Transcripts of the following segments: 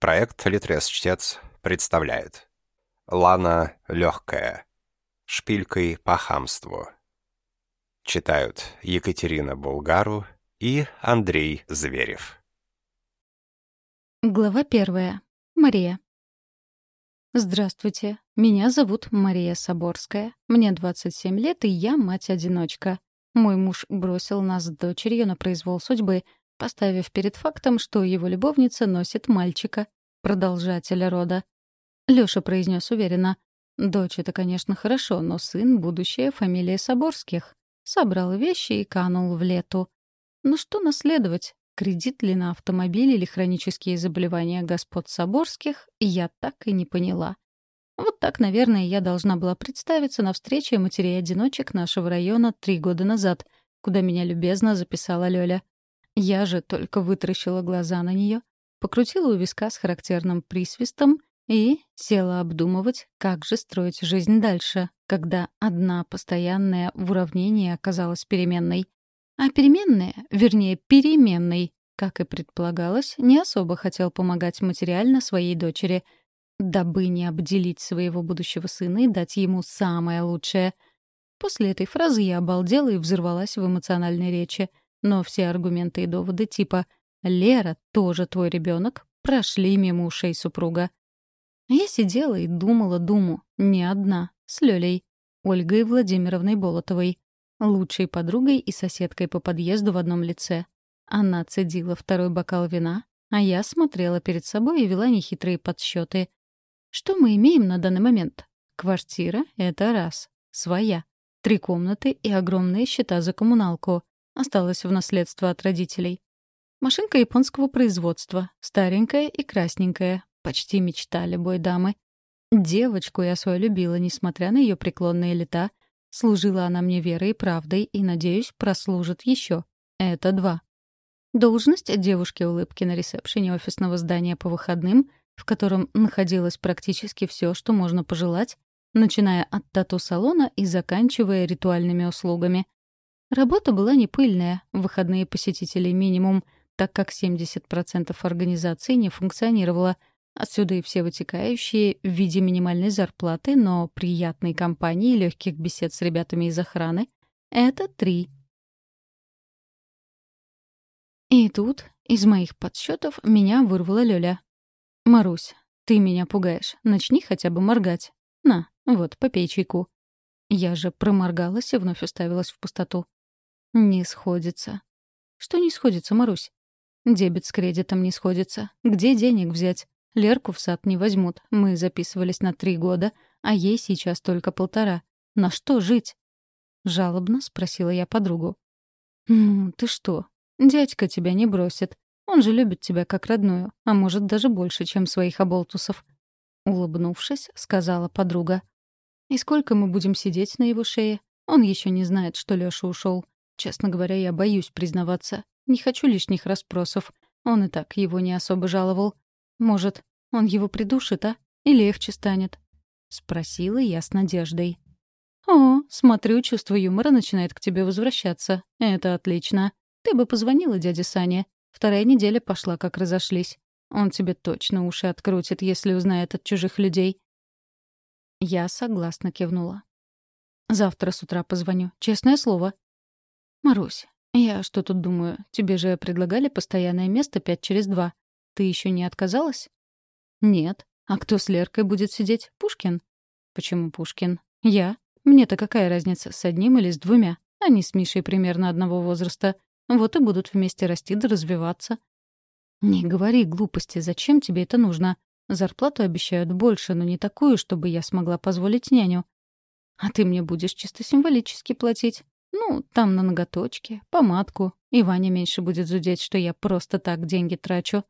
Проект «Литрес-чтец» представляет Лана Легкая Шпилькой по хамству Читают Екатерина Булгару и Андрей Зверев Глава первая. Мария. Здравствуйте. Меня зовут Мария Соборская. Мне 27 лет, и я мать-одиночка. Мой муж бросил нас с дочерью на произвол судьбы, поставив перед фактом, что его любовница носит мальчика, продолжателя рода. Лёша произнес уверенно. «Дочь — это, конечно, хорошо, но сын — будущее фамилия Соборских». Собрал вещи и канул в лету. Ну что наследовать? Кредит ли на автомобиль или хронические заболевания господ Соборских, я так и не поняла. Вот так, наверное, я должна была представиться на встрече матерей-одиночек нашего района три года назад, куда меня любезно записала Лёля. Я же только вытаращила глаза на нее, покрутила у виска с характерным присвистом и села обдумывать, как же строить жизнь дальше, когда одна постоянная в уравнении оказалась переменной. А переменная, вернее, переменной, как и предполагалось, не особо хотел помогать материально своей дочери, дабы не обделить своего будущего сына и дать ему самое лучшее. После этой фразы я обалдела и взорвалась в эмоциональной речи — но все аргументы и доводы типа «Лера тоже твой ребенок» прошли мимо ушей супруга. Я сидела и думала думу, не одна, с Лёлей, Ольгой Владимировной Болотовой, лучшей подругой и соседкой по подъезду в одном лице. Она цедила второй бокал вина, а я смотрела перед собой и вела нехитрые подсчеты. Что мы имеем на данный момент? Квартира — это раз. Своя. Три комнаты и огромные счета за коммуналку осталась в наследство от родителей. Машинка японского производства, старенькая и красненькая, почти мечта любой дамы. Девочку я свою любила, несмотря на ее преклонные лета. Служила она мне верой и правдой, и, надеюсь, прослужит еще. Это два. Должность девушки-улыбки на ресепшене офисного здания по выходным, в котором находилось практически все, что можно пожелать, начиная от тату-салона и заканчивая ритуальными услугами. Работа была не пыльная, выходные посетителей минимум, так как 70% организации не функционировало. Отсюда и все вытекающие в виде минимальной зарплаты, но приятной компании и легких бесед с ребятами из охраны — это три. И тут из моих подсчетов меня вырвала Лёля. «Марусь, ты меня пугаешь. Начни хотя бы моргать. На, вот, попей чайку». Я же проморгалась и вновь уставилась в пустоту. Не сходится. Что не сходится, Марусь? Дебет с кредитом не сходится. Где денег взять? Лерку в сад не возьмут. Мы записывались на три года, а ей сейчас только полтора. На что жить? Жалобно спросила я подругу. «Ну, ты что? Дядька тебя не бросит. Он же любит тебя как родную, а может, даже больше, чем своих оболтусов». Улыбнувшись, сказала подруга. «И сколько мы будем сидеть на его шее? Он еще не знает, что Лёша ушел. Честно говоря, я боюсь признаваться. Не хочу лишних расспросов. Он и так его не особо жаловал. Может, он его придушит, а? И легче станет?» Спросила я с надеждой. «О, смотрю, чувство юмора начинает к тебе возвращаться. Это отлично. Ты бы позвонила дяде Сане. Вторая неделя пошла, как разошлись. Он тебе точно уши открутит, если узнает от чужих людей». Я согласно кивнула. «Завтра с утра позвоню. Честное слово. «Марусь, я что тут думаю? Тебе же предлагали постоянное место пять через два. Ты еще не отказалась?» «Нет. А кто с Леркой будет сидеть? Пушкин?» «Почему Пушкин?» «Я. Мне-то какая разница, с одним или с двумя? Они с Мишей примерно одного возраста. Вот и будут вместе расти да развиваться». «Не говори глупости. Зачем тебе это нужно? Зарплату обещают больше, но не такую, чтобы я смогла позволить няню. А ты мне будешь чисто символически платить. Ну, там на ноготочки, помадку. И Ваня меньше будет зудеть, что я просто так деньги трачу.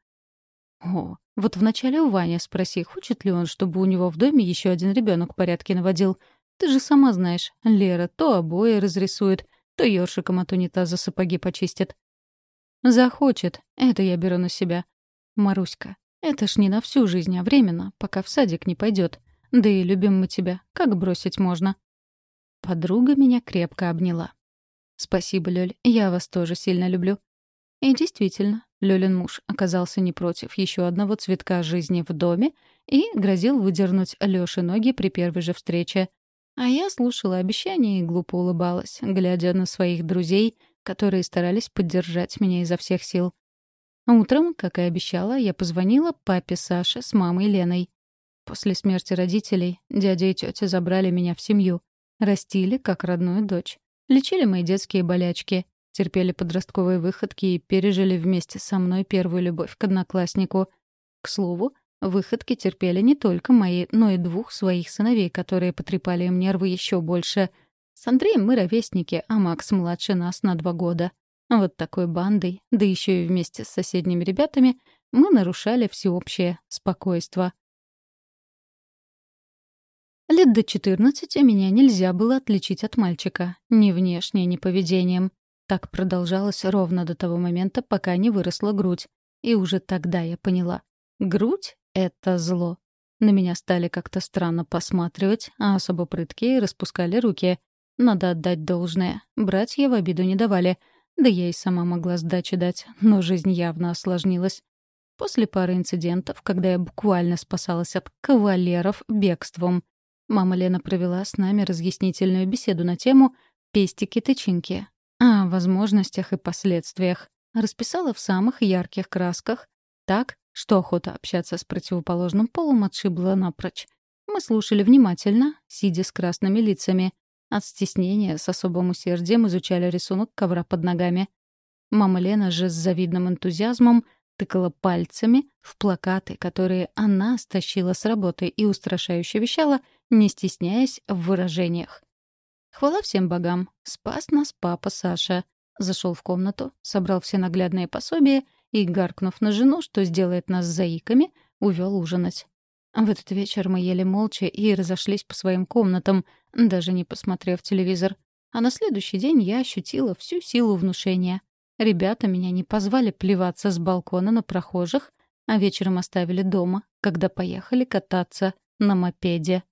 О, вот вначале у Вани спроси, хочет ли он, чтобы у него в доме еще один ребенок порядки наводил. Ты же сама знаешь, Лера то обои разрисует, то ёршиком от унитаза сапоги почистит. Захочет, это я беру на себя. Маруська, это ж не на всю жизнь, а временно, пока в садик не пойдет. Да и любим мы тебя, как бросить можно? Подруга меня крепко обняла. «Спасибо, Лёль, я вас тоже сильно люблю». И действительно, Лёлин муж оказался не против еще одного цветка жизни в доме и грозил выдернуть Лёше ноги при первой же встрече. А я слушала обещания и глупо улыбалась, глядя на своих друзей, которые старались поддержать меня изо всех сил. Утром, как и обещала, я позвонила папе Саше с мамой Леной. После смерти родителей дядя и тетя забрали меня в семью. Растили, как родную дочь. Лечили мои детские болячки, терпели подростковые выходки и пережили вместе со мной первую любовь к однокласснику. К слову, выходки терпели не только мои, но и двух своих сыновей, которые потрепали им нервы еще больше. С Андреем мы ровесники, а Макс младше нас на два года. Вот такой бандой, да еще и вместе с соседними ребятами, мы нарушали всеобщее спокойствие. Лет до 14 меня нельзя было отличить от мальчика. Ни внешне, ни поведением. Так продолжалось ровно до того момента, пока не выросла грудь. И уже тогда я поняла. Грудь — это зло. На меня стали как-то странно посматривать, а особо прыткие распускали руки. Надо отдать должное. Братья в обиду не давали. Да я и сама могла сдачи дать, но жизнь явно осложнилась. После пары инцидентов, когда я буквально спасалась от кавалеров бегством — Мама Лена провела с нами разъяснительную беседу на тему «Пестики-тычинки» о возможностях и последствиях. Расписала в самых ярких красках, так, что охота общаться с противоположным полом отшибла напрочь. Мы слушали внимательно, сидя с красными лицами. От стеснения с особым усердием изучали рисунок ковра под ногами. Мама Лена же с завидным энтузиазмом — тыкала пальцами в плакаты, которые она стащила с работы и устрашающе вещала, не стесняясь в выражениях. Хвала всем богам, спас нас папа Саша. Зашел в комнату, собрал все наглядные пособия и, гаркнув на жену, что сделает нас заиками, увел ужинать. В этот вечер мы ели молча и разошлись по своим комнатам, даже не посмотрев телевизор. А на следующий день я ощутила всю силу внушения. Ребята меня не позвали плеваться с балкона на прохожих, а вечером оставили дома, когда поехали кататься на мопеде.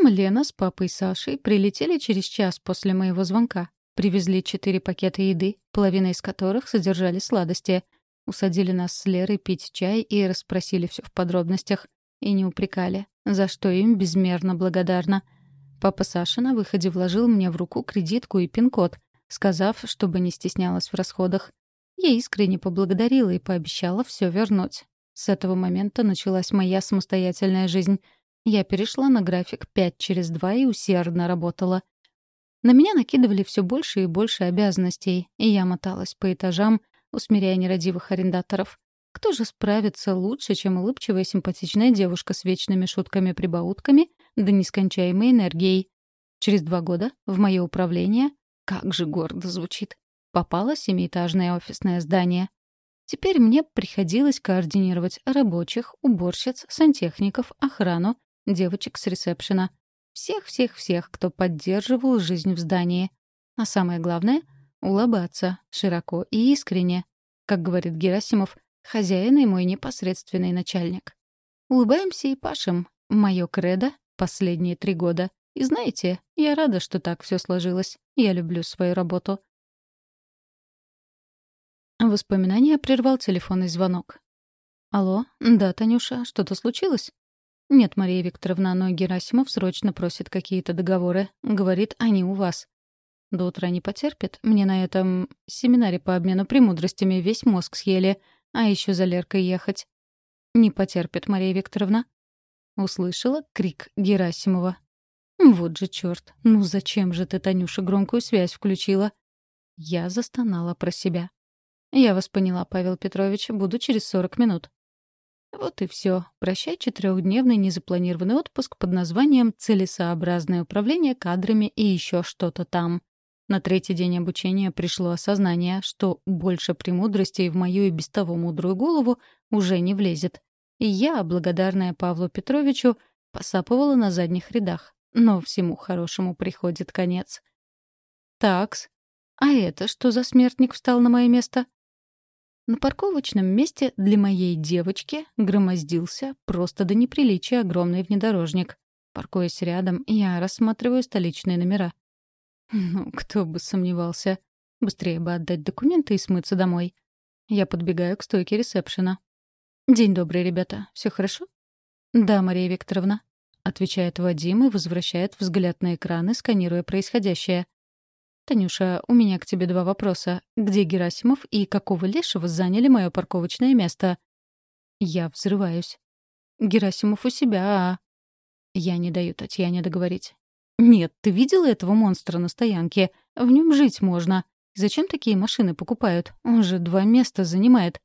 Мама Лена с папой Сашей прилетели через час после моего звонка. Привезли четыре пакета еды, половина из которых содержали сладости. Усадили нас с Лерой пить чай и расспросили все в подробностях. И не упрекали, за что им безмерно благодарна. Папа Саша на выходе вложил мне в руку кредитку и пин-код, сказав, чтобы не стеснялась в расходах. Я искренне поблагодарила и пообещала все вернуть. С этого момента началась моя самостоятельная жизнь. Я перешла на график 5 через 2 и усердно работала. На меня накидывали все больше и больше обязанностей, и я моталась по этажам, усмиряя нерадивых арендаторов. Кто же справится лучше, чем улыбчивая симпатичная девушка с вечными шутками-прибаутками да нескончаемой энергией? Через два года в мое управление как же гордо звучит. Попало семиэтажное офисное здание. Теперь мне приходилось координировать рабочих, уборщиц, сантехников, охрану, девочек с ресепшена. Всех-всех-всех, кто поддерживал жизнь в здании. А самое главное — улыбаться широко и искренне. Как говорит Герасимов, хозяин и мой непосредственный начальник. Улыбаемся и пашем. Мое кредо — последние три года. И знаете, я рада, что так все сложилось. Я люблю свою работу. Воспоминания прервал телефонный звонок. «Алло, да, Танюша, что-то случилось?» «Нет, Мария Викторовна, но Герасимов срочно просит какие-то договоры. Говорит, они у вас». «До утра не потерпит. Мне на этом семинаре по обмену премудростями весь мозг съели, а еще за Леркой ехать». «Не потерпит, Мария Викторовна». Услышала крик Герасимова. «Вот же черт! Ну зачем же ты, Танюша, громкую связь включила?» Я застонала про себя. «Я вас поняла, Павел Петрович, буду через сорок минут». Вот и все. Прощай четырехдневный незапланированный отпуск под названием «Целесообразное управление кадрами и еще что-то там». На третий день обучения пришло осознание, что больше премудростей в мою и без того мудрую голову уже не влезет. И я, благодарная Павлу Петровичу, посапывала на задних рядах. Но всему хорошему приходит конец. Такс. А это что за смертник встал на мое место? На парковочном месте для моей девочки громоздился просто до неприличия огромный внедорожник. Паркуясь рядом, я рассматриваю столичные номера. Ну, кто бы сомневался. Быстрее бы отдать документы и смыться домой. Я подбегаю к стойке ресепшена. «День добрый, ребята. Все хорошо?» «Да, Мария Викторовна», — отвечает Вадим и возвращает взгляд на экраны, сканируя происходящее. «Танюша, у меня к тебе два вопроса. Где Герасимов и какого лешего заняли мое парковочное место?» Я взрываюсь. «Герасимов у себя, а...» Я не даю Татьяне договорить. «Нет, ты видела этого монстра на стоянке? В нем жить можно. Зачем такие машины покупают? Он же два места занимает».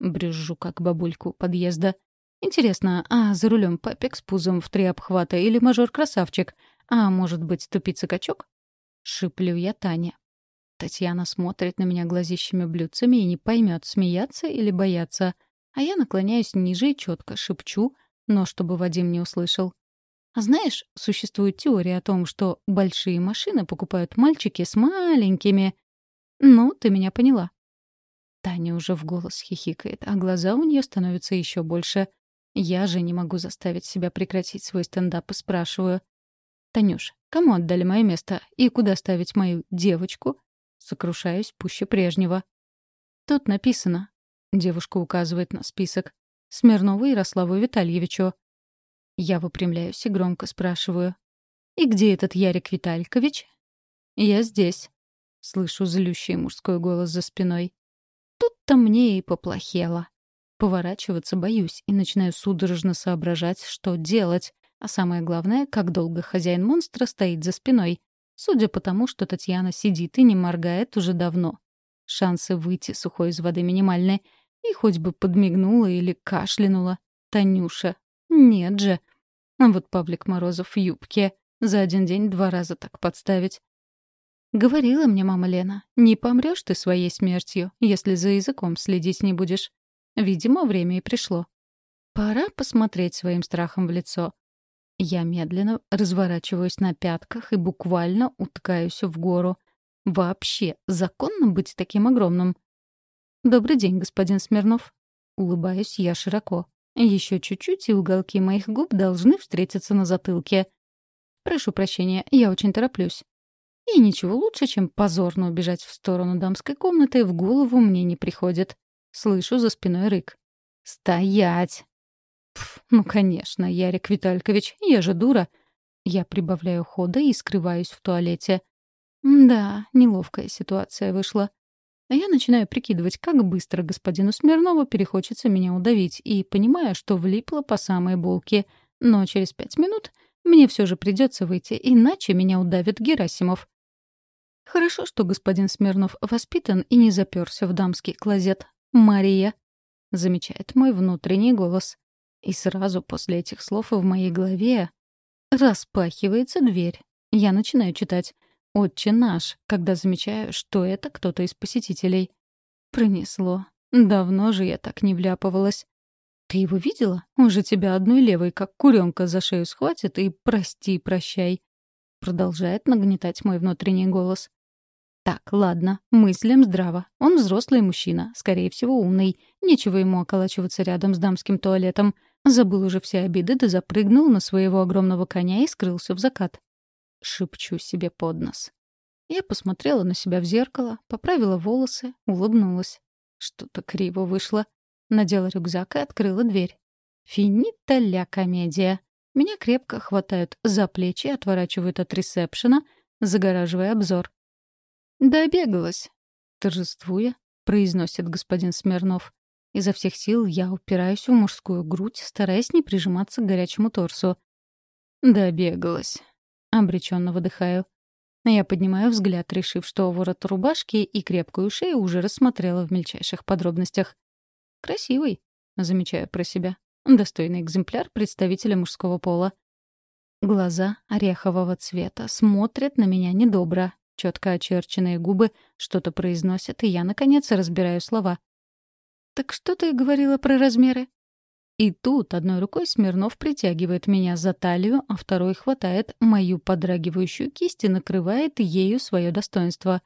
Брюзжу, как бабульку подъезда. «Интересно, а за рулем папик с пузом в три обхвата или мажор-красавчик? А может быть, тупица-качок?» Шиплю я Таня. Татьяна смотрит на меня глазищами блюдцами и не поймет, смеяться или бояться. А я наклоняюсь ниже и четко шепчу, но чтобы Вадим не услышал. Знаешь, существует теория о том, что большие машины покупают мальчики с маленькими. Ну, ты меня поняла. Таня уже в голос хихикает, а глаза у нее становятся еще больше. Я же не могу заставить себя прекратить свой стендап и спрашиваю. «Танюш, кому отдали мое место и куда ставить мою девочку?» Сокрушаюсь пуще прежнего. «Тут написано». Девушка указывает на список. «Смирнову Ярославу Витальевичу». Я выпрямляюсь и громко спрашиваю. «И где этот Ярик Виталькович?» «Я здесь», — слышу злющий мужской голос за спиной. Тут-то мне и поплохело. Поворачиваться боюсь и начинаю судорожно соображать, что делать. А самое главное, как долго хозяин монстра стоит за спиной. Судя по тому, что Татьяна сидит и не моргает уже давно. Шансы выйти сухой из воды минимальны. И хоть бы подмигнула или кашлянула. Танюша. Нет же. А вот Павлик Морозов в юбке. За один день два раза так подставить. Говорила мне мама Лена, не помрёшь ты своей смертью, если за языком следить не будешь. Видимо, время и пришло. Пора посмотреть своим страхом в лицо. Я медленно разворачиваюсь на пятках и буквально уткаюсь в гору. Вообще, законно быть таким огромным? «Добрый день, господин Смирнов». Улыбаюсь я широко. Еще чуть-чуть, и уголки моих губ должны встретиться на затылке. Прошу прощения, я очень тороплюсь. И ничего лучше, чем позорно убежать в сторону дамской комнаты, в голову мне не приходит. Слышу за спиной рык. «Стоять!» Ну, конечно, Ярик Виталькович, я же дура. Я прибавляю хода и скрываюсь в туалете. Да, неловкая ситуация вышла. А я начинаю прикидывать, как быстро господину Смирнову перехочется меня удавить, и понимаю, что влипла по самой булке. Но через пять минут мне все же придется выйти, иначе меня удавит Герасимов. Хорошо, что господин Смирнов воспитан и не заперся в дамский клозет. «Мария», — замечает мой внутренний голос. И сразу после этих слов в моей голове распахивается дверь. Я начинаю читать. «Отче наш», когда замечаю, что это кто-то из посетителей. Пронесло. Давно же я так не вляпывалась. «Ты его видела? Он же тебя одной левой, как куренка, за шею схватит и прости, прощай». Продолжает нагнетать мой внутренний голос. Так, ладно, мыслим здраво. Он взрослый мужчина, скорее всего, умный. Нечего ему околачиваться рядом с дамским туалетом. Забыл уже все обиды, да запрыгнул на своего огромного коня и скрылся в закат. Шепчу себе под нос. Я посмотрела на себя в зеркало, поправила волосы, улыбнулась. Что-то криво вышло. Надела рюкзак и открыла дверь. Финита ля комедия. Меня крепко хватают за плечи и отворачивают от ресепшена, загораживая обзор. «Добегалась», — торжествуя, произносит господин Смирнов. Изо всех сил я упираюсь в мужскую грудь, стараясь не прижиматься к горячему торсу. «Добегалась», — обреченно выдыхаю. Я поднимаю взгляд, решив, что ворот рубашки и крепкую шею уже рассмотрела в мельчайших подробностях. «Красивый», — замечаю про себя. Достойный экземпляр представителя мужского пола. Глаза орехового цвета смотрят на меня недобро. Четко очерченные губы что-то произносят, и я, наконец, разбираю слова. «Так что ты говорила про размеры?» И тут одной рукой Смирнов притягивает меня за талию, а второй хватает мою подрагивающую кисть и накрывает ею свое достоинство.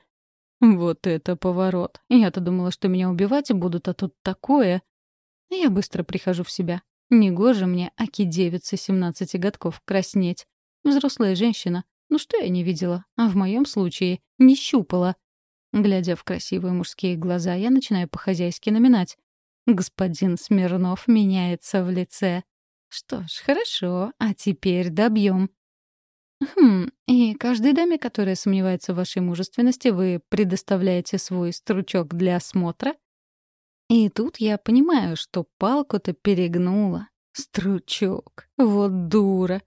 Вот это поворот. Я-то думала, что меня убивать будут, а тут такое. Я быстро прихожу в себя. Негоже мне, аки девица семнадцати годков, краснеть. Взрослая женщина. Ну что я не видела? А в моем случае не щупала. Глядя в красивые мужские глаза, я начинаю по-хозяйски наминать. Господин Смирнов меняется в лице. Что ж, хорошо, а теперь добьем. Хм, и каждой даме, которая сомневается в вашей мужественности, вы предоставляете свой стручок для осмотра? И тут я понимаю, что палку-то перегнула. Стручок. Вот дура.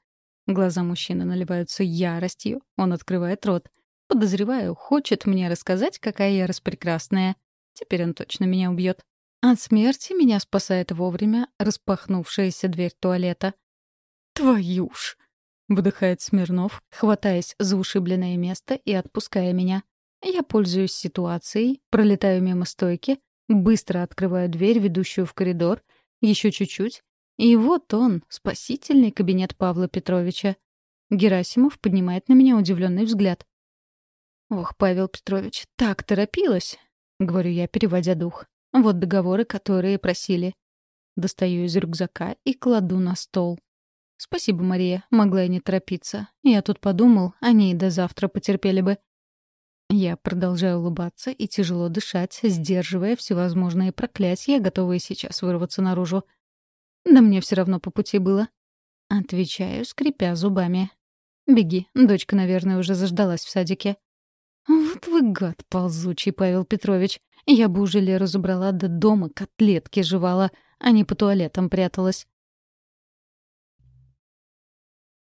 Глаза мужчины наливаются яростью. Он открывает рот. Подозреваю, хочет мне рассказать, какая я распрекрасная. Теперь он точно меня убьет. От смерти меня спасает вовремя распахнувшаяся дверь туалета. «Твою ж!» — выдыхает Смирнов, хватаясь за ушибленное место и отпуская меня. Я пользуюсь ситуацией, пролетаю мимо стойки, быстро открываю дверь, ведущую в коридор, еще чуть-чуть, и вот он, спасительный кабинет Павла Петровича. Герасимов поднимает на меня удивленный взгляд. «Ох, Павел Петрович, так торопилась!» — говорю я, переводя дух. «Вот договоры, которые просили». Достаю из рюкзака и кладу на стол. «Спасибо, Мария, могла и не торопиться. Я тут подумал, они и до завтра потерпели бы». Я продолжаю улыбаться и тяжело дышать, сдерживая всевозможные проклятия, готовые сейчас вырваться наружу. Да мне все равно по пути было. Отвечаю, скрипя зубами. Беги, дочка, наверное, уже заждалась в садике. Вот вы гад ползучий, Павел Петрович. Я бы уже Леру забрала до дома, котлетки жевала, а не по туалетам пряталась.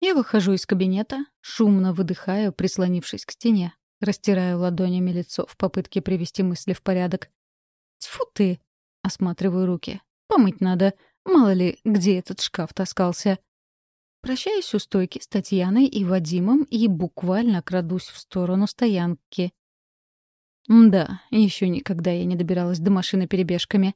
Я выхожу из кабинета, шумно выдыхаю, прислонившись к стене. Растираю ладонями лицо в попытке привести мысли в порядок. Тьфу ты! Осматриваю руки. Помыть надо. Мало ли, где этот шкаф таскался. Прощаюсь у стойки с Татьяной и Вадимом и буквально крадусь в сторону стоянки. Да, еще никогда я не добиралась до машины перебежками.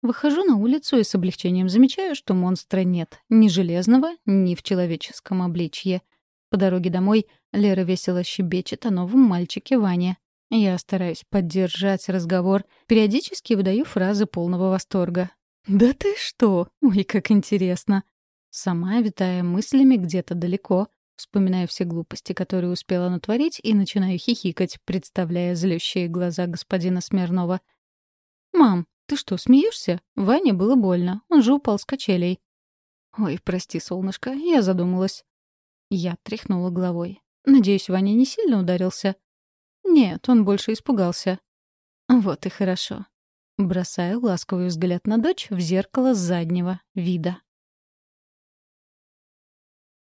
Выхожу на улицу и с облегчением замечаю, что монстра нет. Ни железного, ни в человеческом обличье. По дороге домой Лера весело щебечет о новом мальчике Ване. Я стараюсь поддержать разговор, периодически выдаю фразы полного восторга. «Да ты что? Ой, как интересно!» Сама, витая мыслями где-то далеко, вспоминаю все глупости, которые успела натворить, и начинаю хихикать, представляя злющие глаза господина Смирнова. «Мам, ты что, смеешься? Ване было больно, он же упал с качелей». «Ой, прости, солнышко, я задумалась». Я тряхнула головой. «Надеюсь, Ваня не сильно ударился?» «Нет, он больше испугался». «Вот и хорошо. Бросаю ласковый взгляд на дочь в зеркало заднего вида.